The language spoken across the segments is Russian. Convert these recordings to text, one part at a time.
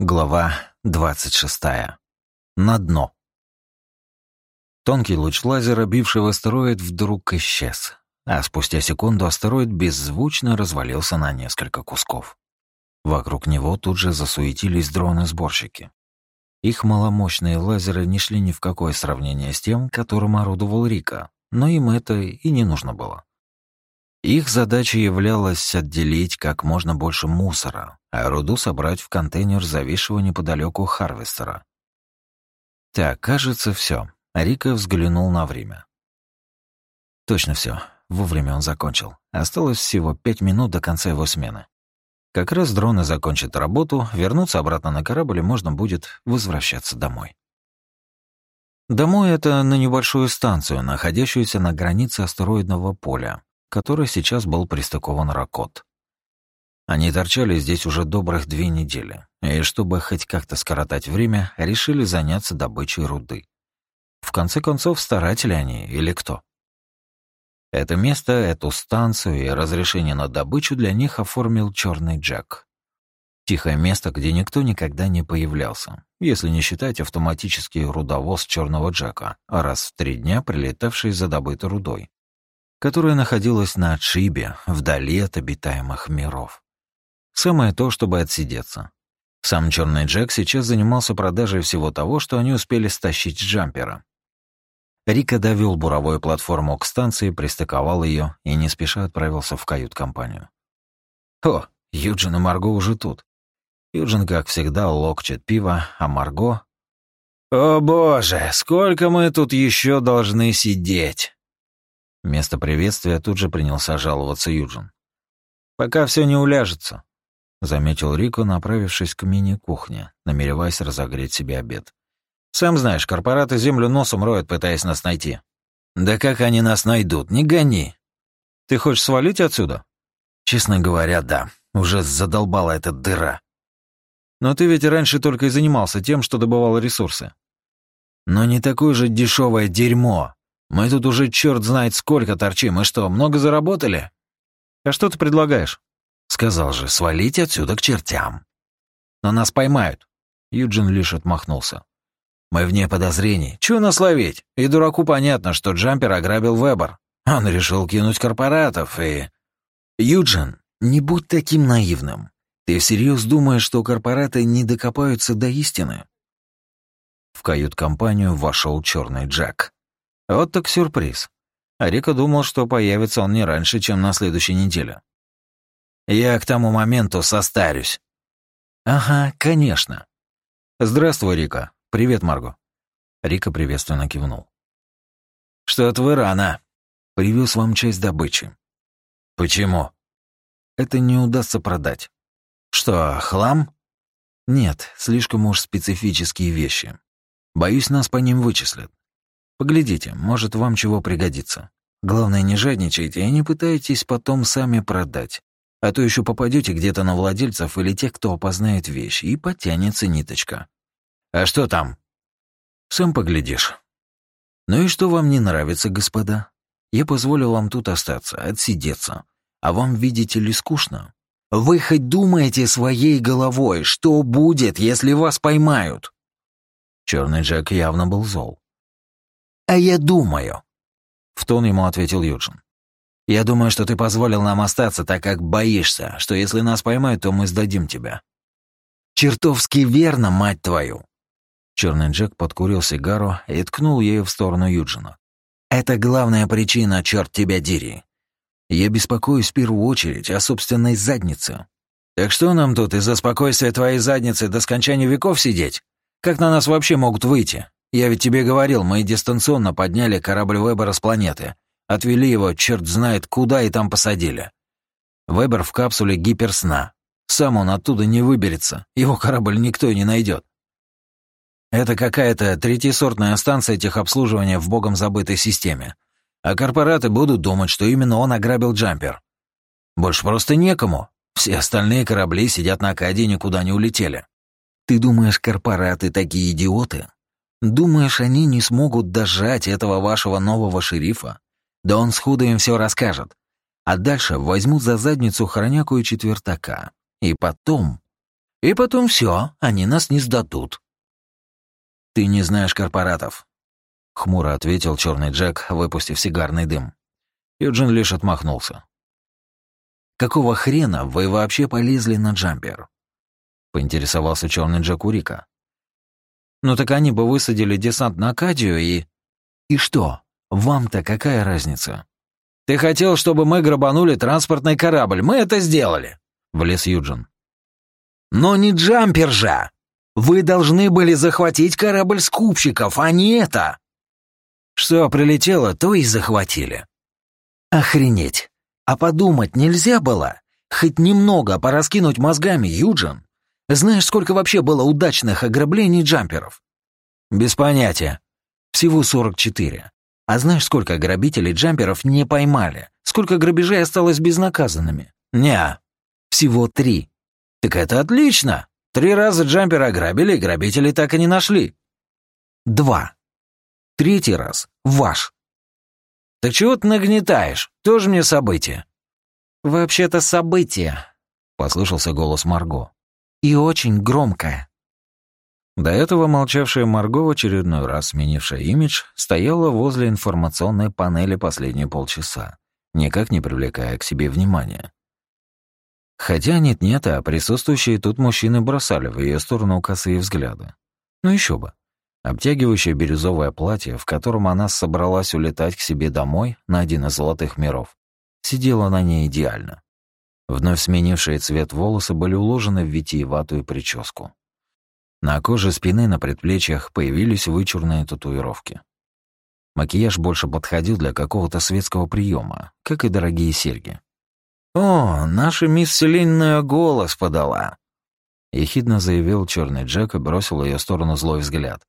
Глава 26. На дно. Тонкий луч лазера, бивший в астероид, вдруг исчез, а спустя секунду астероид беззвучно развалился на несколько кусков. Вокруг него тут же засуетились дроны-сборщики. Их маломощные лазеры не шли ни в какое сравнение с тем, которым орудовал Рика, но им это и не нужно было. Их задачей являлось отделить как можно больше мусора, а руду собрать в контейнер зависшего неподалеку Харвестера. Так, кажется, все. Рика взглянул на время. Точно все. Вовремя он закончил. Осталось всего пять минут до конца его смены. Как раз дроны закончат работу, вернуться обратно на корабль и можно будет возвращаться домой. Домой — это на небольшую станцию, находящуюся на границе астероидного поля, который сейчас был пристыкован Ракот. Они торчали здесь уже добрых две недели, и чтобы хоть как-то скоротать время, решили заняться добычей руды. В конце концов, старатели они или кто? Это место, эту станцию и разрешение на добычу для них оформил Черный Джек. Тихое место, где никто никогда не появлялся, если не считать автоматический рудовоз Черного Джека, раз в три дня прилетавший за добытой рудой которая находилась на отшибе, вдали от обитаемых миров. Самое то, чтобы отсидеться. Сам Черный Джек сейчас занимался продажей всего того, что они успели стащить с джампера. Рика довел буровую платформу к станции, пристыковал ее и не спеша отправился в кают-компанию. О, Юджин и Марго уже тут. Юджин, как всегда, локчет пиво, а Марго... «О боже, сколько мы тут еще должны сидеть!» Вместо приветствия тут же принялся жаловаться Юджин. «Пока все не уляжется», — заметил Рико, направившись к мини-кухне, намереваясь разогреть себе обед. «Сам знаешь, корпораты землю носом роют, пытаясь нас найти». «Да как они нас найдут? Не гони!» «Ты хочешь свалить отсюда?» «Честно говоря, да. Уже задолбала эта дыра». «Но ты ведь раньше только и занимался тем, что добывал ресурсы». «Но не такое же дешевое дерьмо», мы тут уже черт знает сколько торчим, и что, много заработали? А что ты предлагаешь? Сказал же, свалить отсюда к чертям. Но нас поймают. Юджин лишь отмахнулся. Мы вне подозрений. Чего нас ловить? И дураку понятно, что Джампер ограбил Вебер. Он решил кинуть корпоратов и... Юджин, не будь таким наивным. Ты всерьез думаешь, что корпораты не докопаются до истины? В кают-компанию вошел черный Джек. Вот так сюрприз. А Рика думал, что появится он не раньше, чем на следующей неделе. Я к тому моменту состарюсь. Ага, конечно. Здравствуй, Рика. Привет, Марго. Рика приветственно кивнул. Что-то вы рано. Привез вам часть добычи. Почему? Это не удастся продать. Что, хлам? Нет, слишком уж специфические вещи. Боюсь, нас по ним вычислят. Поглядите, может, вам чего пригодится. Главное, не жадничайте и не пытайтесь потом сами продать. А то еще попадете где-то на владельцев или тех, кто опознает вещь, и потянется ниточка. А что там? Сам поглядишь. Ну и что вам не нравится, господа? Я позволил вам тут остаться, отсидеться. А вам, видите ли, скучно? Вы хоть думаете своей головой, что будет, если вас поймают? Черный Джек явно был зол. «А я думаю», — в тон ему ответил Юджин. «Я думаю, что ты позволил нам остаться, так как боишься, что если нас поймают, то мы сдадим тебя». «Чертовски верно, мать твою!» Черный Джек подкурил сигару и ткнул ею в сторону Юджина. «Это главная причина, черт тебя дери. Я беспокоюсь в первую очередь о собственной заднице. Так что нам тут из-за спокойствия твоей задницы до скончания веков сидеть? Как на нас вообще могут выйти? Я ведь тебе говорил, мы дистанционно подняли корабль Вебера с планеты. Отвели его, черт знает куда, и там посадили. Вебер в капсуле гиперсна. Сам он оттуда не выберется, его корабль никто не найдет. Это какая-то третьесортная станция техобслуживания в богом забытой системе. А корпораты будут думать, что именно он ограбил джампер. Больше просто некому. Все остальные корабли сидят на Акадии и никуда не улетели. Ты думаешь, корпораты такие идиоты? Думаешь, они не смогут дожать этого вашего нового шерифа? Да он сходу им все расскажет. А дальше возьмут за задницу хроняку и четвертака. И потом... И потом все, они нас не сдадут. Ты не знаешь корпоратов, хмуро ответил черный Джек, выпустив сигарный дым. Юджин лишь отмахнулся. Какого хрена вы вообще полезли на джампер? поинтересовался черный Джек у Рика. Ну так они бы высадили десант на Акадию и... И что? Вам-то какая разница? Ты хотел, чтобы мы грабанули транспортный корабль. Мы это сделали, влез Юджин. Но не джампер же! Вы должны были захватить корабль скупщиков, а не это. Что прилетело, то и захватили. Охренеть. А подумать нельзя было? Хоть немного пораскинуть мозгами, Юджин? Знаешь, сколько вообще было удачных ограблений джамперов? Без понятия. Всего 44. А знаешь, сколько грабителей джамперов не поймали? Сколько грабежей осталось безнаказанными? Не, всего три. Так это отлично. Три раза джампера ограбили, и грабителей так и не нашли. Два. Третий раз ваш. Так чего ты нагнетаешь? Тоже мне событие. Вообще-то событие, послышался голос Марго. И очень громкое. До этого молчавшая Марго в очередной раз сменившая имидж стояла возле информационной панели последние полчаса, никак не привлекая к себе внимания. Хотя нет-нет, а присутствующие тут мужчины бросали в ее сторону косые взгляды. Ну еще бы. Обтягивающее бирюзовое платье, в котором она собралась улетать к себе домой на один из золотых миров, сидело на ней идеально. Вновь сменившие цвет волосы были уложены в витиеватую прическу. На коже спины на предплечьях появились вычурные татуировки. Макияж больше подходил для какого-то светского приема, как и дорогие серьги. «О, наша мисс Вселенная голос подала!» Ехидно заявил черный Джек и бросил в ее сторону злой взгляд.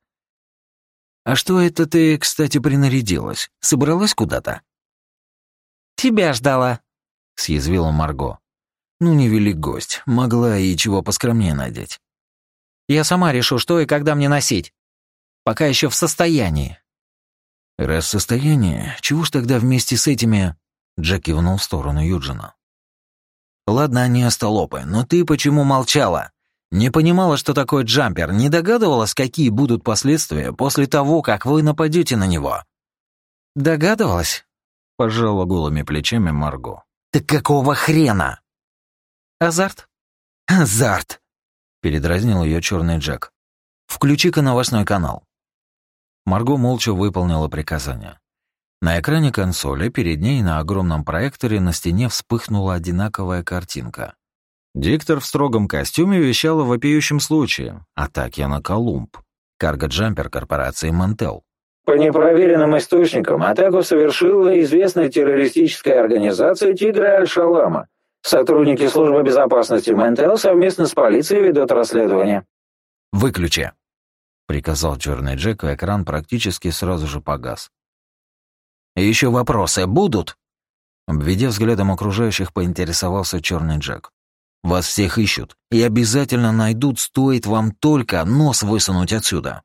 «А что это ты, кстати, принарядилась? Собралась куда-то?» «Тебя ждала», — съязвила Марго. «Ну, не велик гость, могла и чего поскромнее надеть». Я сама решу, что и когда мне носить. Пока еще в состоянии». «Раз в состоянии, чего ж тогда вместе с этими...» Джек кивнул в сторону Юджина. «Ладно, они остолопы, но ты почему молчала? Не понимала, что такое джампер, не догадывалась, какие будут последствия после того, как вы нападете на него?» «Догадывалась?» — пожала голыми плечами Марго. «Так какого хрена?» «Азарт?» «Азарт!» Передразнил ее черный Джек. «Включи-ка новостной канал». Марго молча выполнила приказание. На экране консоли перед ней на огромном проекторе на стене вспыхнула одинаковая картинка. Диктор в строгом костюме вещал о вопиющем случае — атаке на Колумб, карго-джампер корпорации «Мантел». По непроверенным источникам, атаку совершила известная террористическая организация «Тигры Аль-Шалама», Сотрудники службы безопасности МНТЛ совместно с полицией ведут расследование. «Выключи!» — приказал черный Джек, и экран практически сразу же погас. еще вопросы будут?» Обведя взглядом окружающих, поинтересовался черный Джек. «Вас всех ищут, и обязательно найдут, стоит вам только нос высунуть отсюда».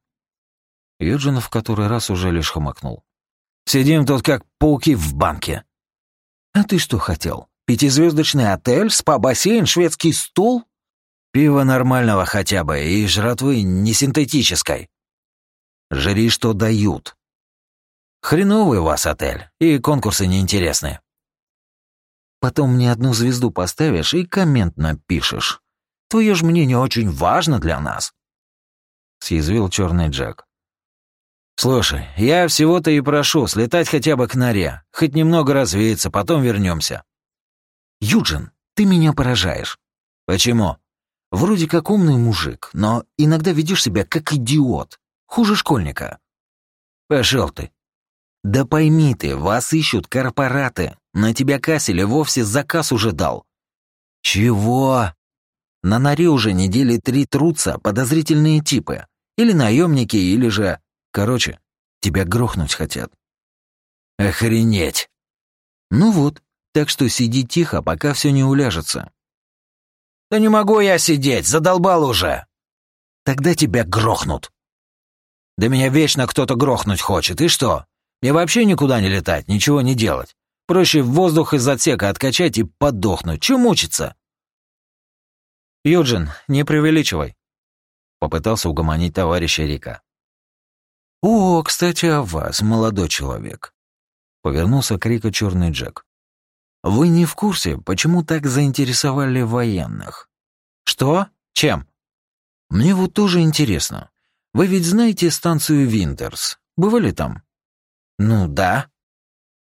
Юджин в который раз уже лишь хомакнул. «Сидим тут как пауки в банке». «А ты что хотел? Пятизвездочный отель, спа-бассейн, шведский стол? Пиво нормального хотя бы и жратвы не синтетической. Жри, что дают. Хреновый у вас отель, и конкурсы неинтересны. Потом мне одну звезду поставишь и коммент напишешь. Твое же мнение очень важно для нас. Съязвил черный Джек. Слушай, я всего-то и прошу слетать хотя бы к норе, хоть немного развеяться, потом вернемся. «Юджин, ты меня поражаешь». «Почему?» «Вроде как умный мужик, но иногда ведешь себя как идиот. Хуже школьника». «Пошел ты». «Да пойми ты, вас ищут корпораты. На тебя Кассель вовсе заказ уже дал». «Чего?» «На норе уже недели три трутся подозрительные типы. Или наемники, или же... Короче, тебя грохнуть хотят». «Охренеть!» «Ну вот, так что сиди тихо, пока все не уляжется». «Да не могу я сидеть, задолбал уже!» «Тогда тебя грохнут». «Да меня вечно кто-то грохнуть хочет, и что? Мне вообще никуда не летать, ничего не делать. Проще воздух из отсека откачать и подохнуть. Чем мучиться?» «Юджин, не преувеличивай», — попытался угомонить товарища Рика. «О, кстати, о вас, молодой человек», — повернулся к Рика черный Джек. «Вы не в курсе, почему так заинтересовали военных?» «Что? Чем?» «Мне вот тоже интересно. Вы ведь знаете станцию Винтерс? Бывали там?» «Ну да».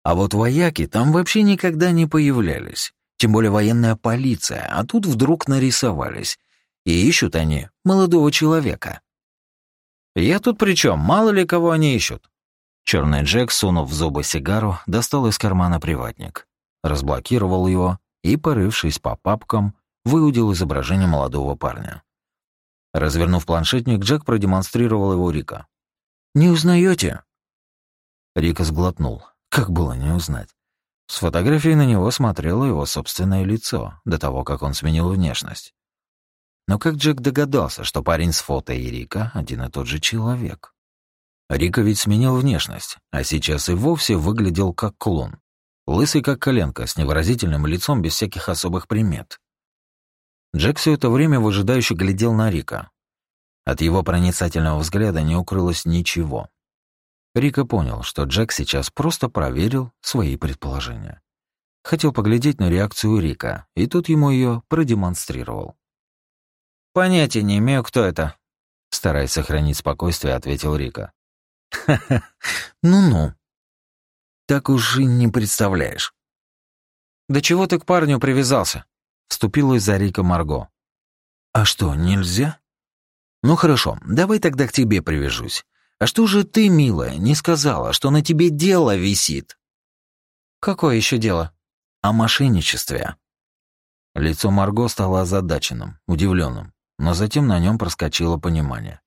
А вот вояки там вообще никогда не появлялись. Тем более военная полиция, а тут вдруг нарисовались. И ищут они молодого человека. «Я тут при чем? Мало ли кого они ищут?» Черный Джек, сунув в зубы сигару, достал из кармана приватник, разблокировал его и, порывшись по папкам, выудил изображение молодого парня. Развернув планшетник, Джек продемонстрировал его Рика. «Не узнаете?» Рика сглотнул. Как было не узнать? С фотографией на него смотрело его собственное лицо, до того, как он сменил внешность. Но как Джек догадался, что парень с фото и Рика один и тот же человек? Рика ведь сменил внешность, а сейчас и вовсе выглядел как клон. Лысый как коленка, с невыразительным лицом без всяких особых примет. Джек все это время выжидающе глядел на Рика. От его проницательного взгляда не укрылось ничего. Рика понял, что Джек сейчас просто проверил свои предположения. Хотел поглядеть на реакцию Рика, и тут ему ее продемонстрировал. «Понятия не имею, кто это», — стараясь сохранить спокойствие, ответил Рика. «Ха-ха, ну-ну. Так уж и не представляешь». «Да чего ты к парню привязался?» — вступилась за Рика Марго. «А что, нельзя?» «Ну хорошо, давай тогда к тебе привяжусь. А что же ты, милая, не сказала, что на тебе дело висит?» «Какое еще дело?» «О мошенничестве». Лицо Марго стало озадаченным, удивленным, но затем на нем проскочило понимание.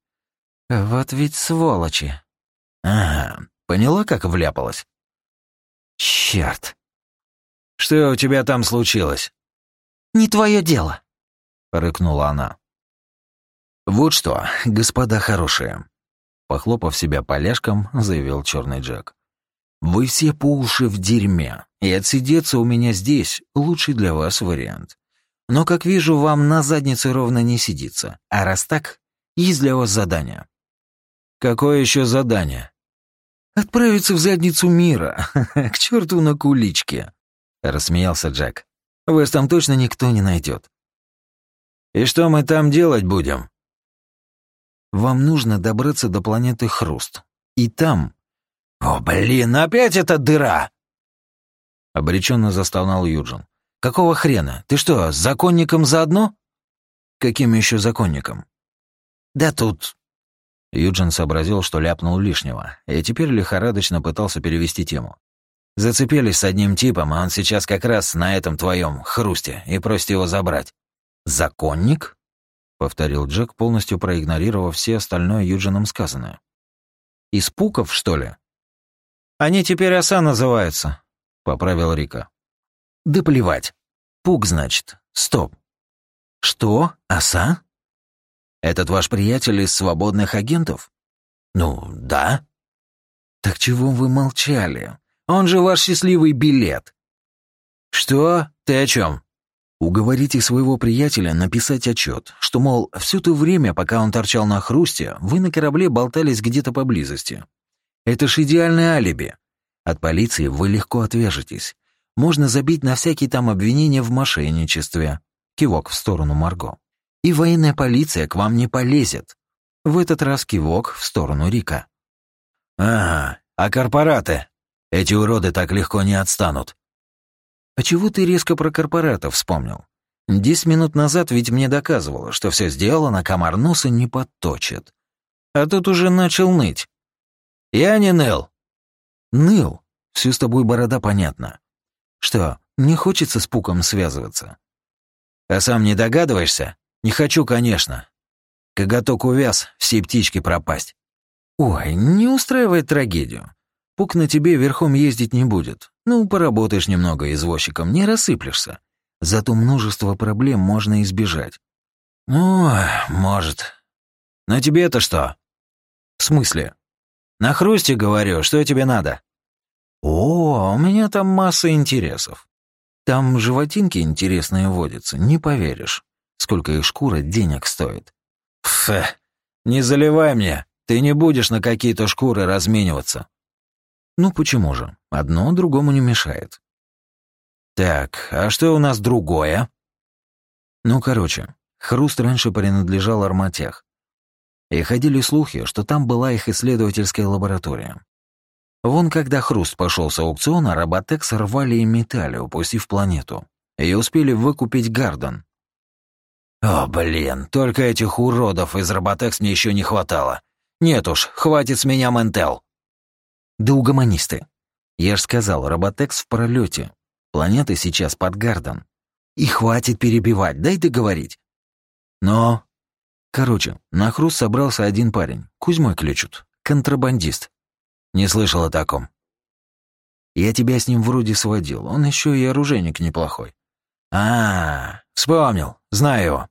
«Вот ведь сволочи!» «Ага, поняла, как вляпалась?» «Черт!» «Что у тебя там случилось?» «Не твое дело!» — рыкнула она. «Вот что, господа хорошие, Похлопав себя поляшком, заявил черный Джек. «Вы все по уши в дерьме, и отсидеться у меня здесь — лучший для вас вариант. Но, как вижу, вам на заднице ровно не сидится. А раз так, есть для вас задание». «Какое еще задание?» «Отправиться в задницу мира, к черту на куличке», — рассмеялся Джек. «Вас там точно никто не найдет». «И что мы там делать будем?» Вам нужно добраться до планеты Хруст. И там... «О, блин, опять эта дыра!» Обреченно застонал Юджин. «Какого хрена? Ты что, с законником заодно?» «Каким еще законником?» «Да тут...» Юджин сообразил, что ляпнул лишнего, и теперь лихорадочно пытался перевести тему. «Зацепились с одним типом, а он сейчас как раз на этом твоем хрусте и просит его забрать». «Законник?» — повторил Джек, полностью проигнорировав все остальное Юджином сказанное. «Из пуков, что ли?» «Они теперь оса называются», — поправил Рика. «Да плевать. Пук, значит. Стоп. Что? Оса? Этот ваш приятель из свободных агентов? Ну, да. Так чего вы молчали? Он же ваш счастливый билет. Что? Ты о чем? Уговорите своего приятеля написать отчет, что, мол, все то время, пока он торчал на хрусте, вы на корабле болтались где-то поблизости. Это ж идеальное алиби. От полиции вы легко отвяжетесь. Можно забить на всякие там обвинения в мошенничестве. Кивок в сторону Марго. И военная полиция к вам не полезет. В этот раз кивок в сторону Рика. «Ага, а корпораты? Эти уроды так легко не отстанут. «А чего ты резко про корпоратов вспомнил? Десять минут назад ведь мне доказывало, что все сделано, комар носа не подточит. А тут уже начал ныть. Я не ныл». «Ныл? Все с тобой борода понятно. Что, не хочется с Пуком связываться?» «А сам не догадываешься? Не хочу, конечно. Коготок увяз, все птички пропасть». «Ой, не устраивай трагедию. Пук на тебе верхом ездить не будет. Ну, поработаешь немного извозчиком, не рассыплешься. Зато множество проблем можно избежать. Ну, может. Но тебе-то что? В смысле? На хрусте говорю, что тебе надо? О, у меня там масса интересов. Там животинки интересные водятся, не поверишь. Сколько их шкура денег стоит. Фе, не заливай мне, ты не будешь на какие-то шкуры размениваться. Ну почему же? Одно другому не мешает. Так, а что у нас другое? Ну, короче, Хруст раньше принадлежал Арматех. И ходили слухи, что там была их исследовательская лаборатория. Вон когда Хруст пошел с аукциона, Роботекс рвали и металли, упустив планету. И успели выкупить Гарден. О, блин, только этих уродов из Роботекс мне еще не хватало. Нет уж, хватит с меня Ментел. Да угомонись ты. Я ж сказал, Роботекс в пролете. Планета сейчас под Гарден. И хватит перебивать, дай договорить. Но... Короче, на хруст собрался один парень. Кузьмой кличут. Контрабандист. Не слышал о таком. Я тебя с ним вроде сводил. Он еще и оружейник неплохой. А, -а, -а вспомнил. Знаю его.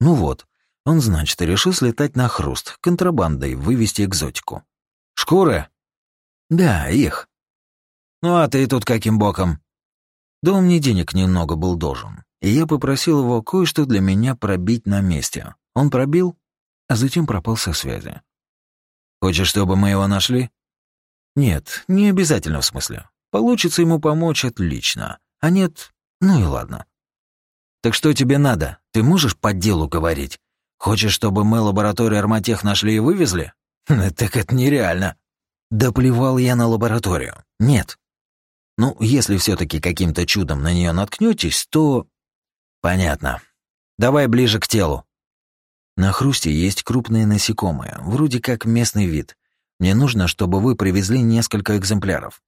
Ну вот, он, значит, решил слетать на хруст, контрабандой вывести экзотику. Шкуры? Да, их. Ну а ты тут каким боком? Да он мне денег немного был должен. И я попросил его кое-что для меня пробить на месте. Он пробил, а затем пропал со связи. Хочешь, чтобы мы его нашли? Нет, не обязательно в смысле. Получится ему помочь отлично. А нет, ну и ладно. Так что тебе надо? Ты можешь по делу говорить? Хочешь, чтобы мы лабораторию Арматех нашли и вывезли? Так это нереально. Да плевал я на лабораторию. Нет. Ну, если все таки каким-то чудом на нее наткнетесь, то... Понятно. Давай ближе к телу. На хрусте есть крупные насекомые, вроде как местный вид. Мне нужно, чтобы вы привезли несколько экземпляров.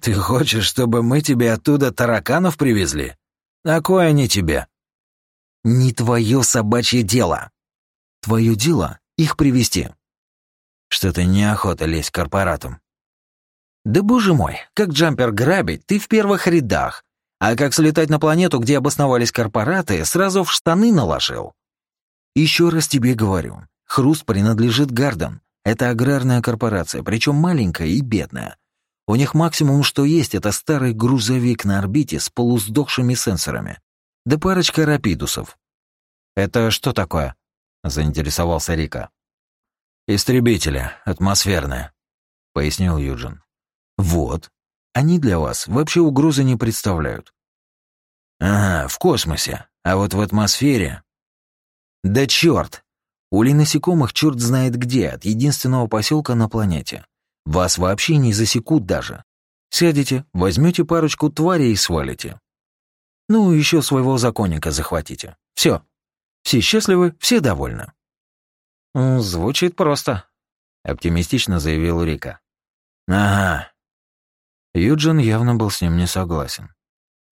Ты хочешь, чтобы мы тебе оттуда тараканов привезли? На кой они тебе? Не твое собачье дело. Твое дело их привести. Что-то неохота лезть к корпоратам. Да боже мой, как джампер грабить, ты в первых рядах. А как слетать на планету, где обосновались корпораты, сразу в штаны наложил. Еще раз тебе говорю, Хруст принадлежит Гарден. Это аграрная корпорация, причем маленькая и бедная. У них максимум, что есть, это старый грузовик на орбите с полусдохшими сенсорами. Да парочка рапидусов. «Это что такое?» — заинтересовался Рика. «Истребители, атмосферные», — пояснил Юджин. «Вот. Они для вас вообще угрозы не представляют. Ага, в космосе. А вот в атмосфере... Да черт! Улей насекомых черт знает где, от единственного поселка на планете. Вас вообще не засекут даже. Сядете, возьмете парочку тварей и свалите. Ну, еще своего законника захватите. Все. Все счастливы, все довольны. «Звучит просто», — оптимистично заявил Рика. «Ага, Юджин явно был с ним не согласен.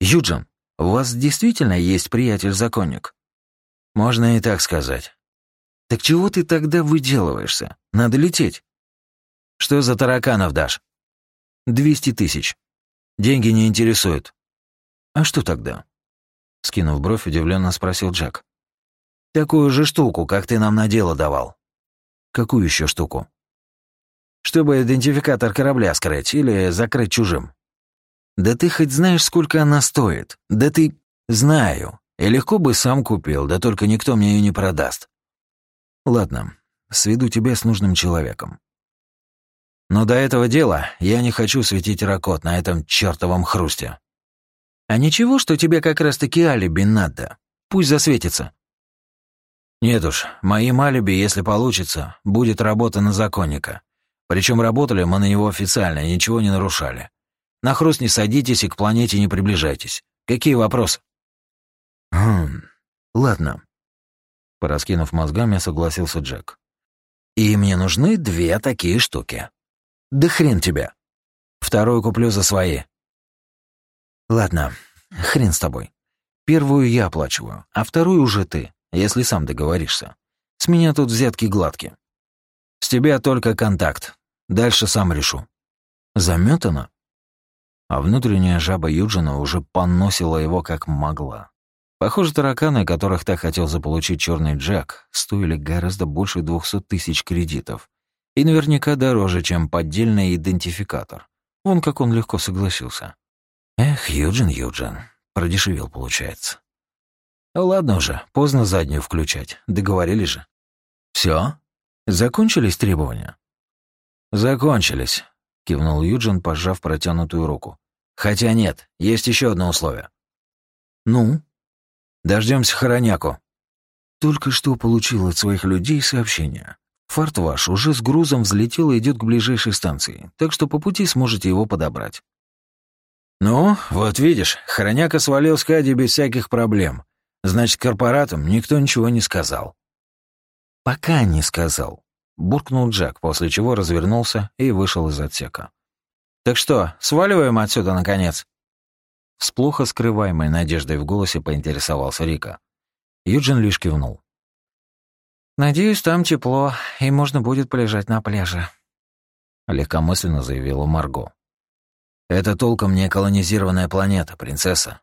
«Юджин, у вас действительно есть приятель-законник?» «Можно и так сказать». «Так чего ты тогда выделываешься? Надо лететь». «Что за тараканов дашь?» «Двести тысяч. Деньги не интересуют». «А что тогда?» Скинув бровь, удивленно спросил Джек. «Такую же штуку, как ты нам на дело давал». «Какую еще штуку?» чтобы идентификатор корабля скрыть или закрыть чужим. Да ты хоть знаешь, сколько она стоит? Да ты... Знаю. И легко бы сам купил, да только никто мне ее не продаст. Ладно, сведу тебя с нужным человеком. Но до этого дела я не хочу светить ракот на этом чертовом хрусте. А ничего, что тебе как раз-таки алиби надо. Пусть засветится. Нет уж, моим алиби, если получится, будет работа на законника. Причем работали мы на него официально, ничего не нарушали. На хруст не садитесь и к планете не приближайтесь. Какие вопросы? Хм, ладно. Пораскинув мозгами, согласился Джек. И мне нужны две такие штуки. Да хрен тебе. Вторую куплю за свои. Ладно, хрен с тобой. Первую я оплачиваю, а вторую уже ты, если сам договоришься. С меня тут взятки гладкие. С тебя только контакт. Дальше сам решу. Заметано? А внутренняя жаба Юджина уже поносила его как могла. Похоже, тараканы, которых так хотел заполучить черный Джек, стоили гораздо больше двухсот тысяч кредитов. И наверняка дороже, чем поддельный идентификатор. Вон как он легко согласился. Эх, Юджин, Юджин, продешевил, получается. Ну ладно уже, поздно заднюю включать, договорились же. Все? Закончились требования? Закончились, кивнул Юджин, пожав протянутую руку. Хотя нет, есть еще одно условие. Ну? Дождемся Хороняку. Только что получил от своих людей сообщение. Фарт ваш уже с грузом взлетел и идет к ближайшей станции, так что по пути сможете его подобрать. Ну, вот видишь, Хороняка свалил с Кади без всяких проблем. Значит, корпоратам никто ничего не сказал. Пока не сказал, буркнул Джек, после чего развернулся и вышел из отсека. Так что, сваливаем отсюда наконец? С плохо скрываемой надеждой в голосе поинтересовался Рика. Юджин лишь кивнул. «Надеюсь, там тепло, и можно будет полежать на пляже», — легкомысленно заявила Марго. «Это толком не колонизированная планета, принцесса.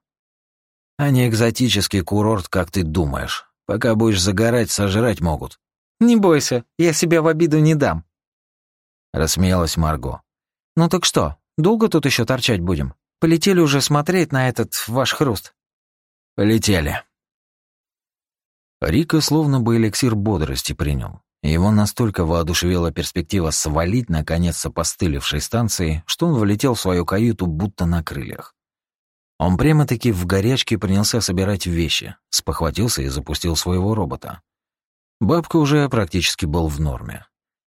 А не экзотический курорт, как ты думаешь. Пока будешь загорать, сожрать могут». «Не бойся, я себя в обиду не дам», — рассмеялась Марго. «Ну так что, долго тут еще торчать будем? Полетели уже смотреть на этот ваш хруст?» «Полетели», Рика словно бы эликсир бодрости принял. Его настолько воодушевила перспектива свалить наконец с опостылевшей станции, что он влетел в свою каюту будто на крыльях. Он прямо-таки в горячке принялся собирать вещи, спохватился и запустил своего робота. Бабка уже практически был в норме.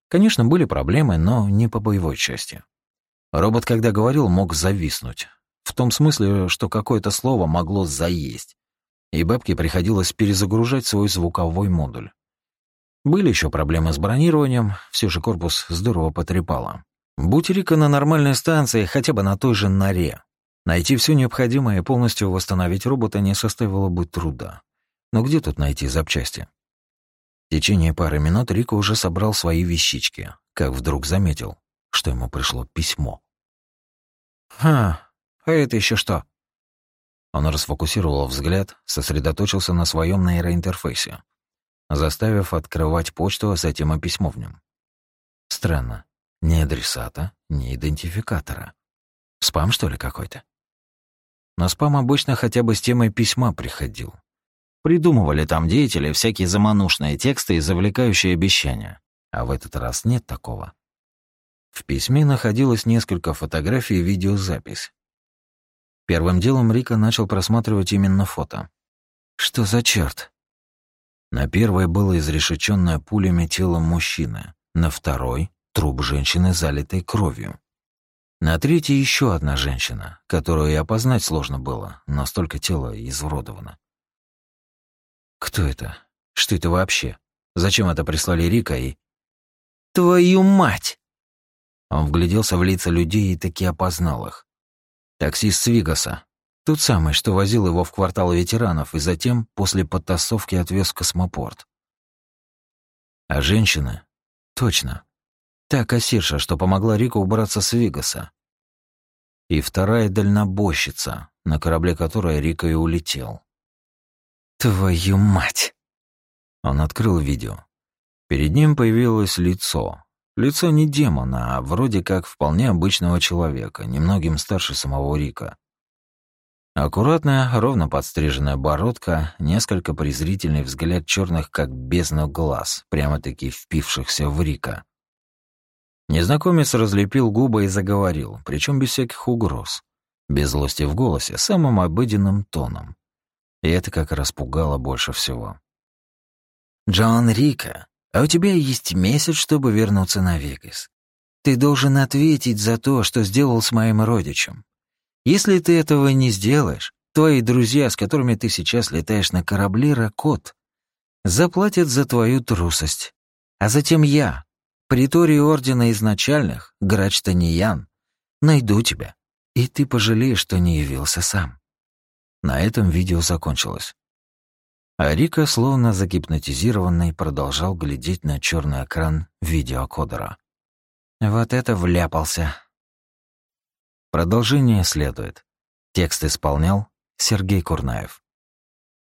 Конечно, были проблемы, но не по боевой части. Робот, когда говорил, мог зависнуть. В том смысле, что какое-то слово могло заесть и бабке приходилось перезагружать свой звуковой модуль. Были еще проблемы с бронированием, все же корпус здорово потрепало. Будь Рика на нормальной станции, хотя бы на той же норе. Найти все необходимое и полностью восстановить робота не составило бы труда. Но где тут найти запчасти? В течение пары минут Рика уже собрал свои вещички, как вдруг заметил, что ему пришло письмо. «Ха, а это еще что?» Он расфокусировал взгляд, сосредоточился на своем нейроинтерфейсе, заставив открывать почту, а затем и письмо в нем. Странно. Ни адресата, ни идентификатора. Спам, что ли, какой-то? Но спам обычно хотя бы с темой письма приходил. Придумывали там деятели всякие заманушные тексты и завлекающие обещания. А в этот раз нет такого. В письме находилось несколько фотографий и видеозапись. Первым делом Рика начал просматривать именно фото. Что за черт? На первой было изрешеченное пулями тело мужчины, на второй — труп женщины, залитой кровью. На третьей еще одна женщина, которую и опознать сложно было, настолько тело изуродовано. Кто это? Что это вообще? Зачем это прислали Рика и... «Твою мать!» Он вгляделся в лица людей и таки опознал их. Таксист Свигаса. Тот самый, что возил его в квартал ветеранов и затем, после подтасовки, отвез в космопорт. А женщина? Точно. Та кассирша, что помогла Рику убраться с Вигаса. И вторая дальнобойщица, на корабле которой Рика и улетел. «Твою мать!» Он открыл видео. Перед ним появилось лицо, Лицо не демона, а вроде как вполне обычного человека, немногим старше самого Рика. Аккуратная, ровно подстриженная бородка, несколько презрительный взгляд черных, как бездна глаз, прямо-таки впившихся в Рика. Незнакомец разлепил губы и заговорил, причем без всяких угроз, без злости в голосе, самым обыденным тоном. И это как распугало больше всего. «Джон Рика, а у тебя есть месяц, чтобы вернуться на Вегас. Ты должен ответить за то, что сделал с моим родичем. Если ты этого не сделаешь, твои друзья, с которыми ты сейчас летаешь на корабле Ракот, заплатят за твою трусость. А затем я, приторий Ордена Изначальных, Грач Таньян, найду тебя, и ты пожалеешь, что не явился сам. На этом видео закончилось. А Рика, словно загипнотизированный, продолжал глядеть на черный экран видеокодера. Вот это вляпался. Продолжение следует. Текст исполнял Сергей Курнаев.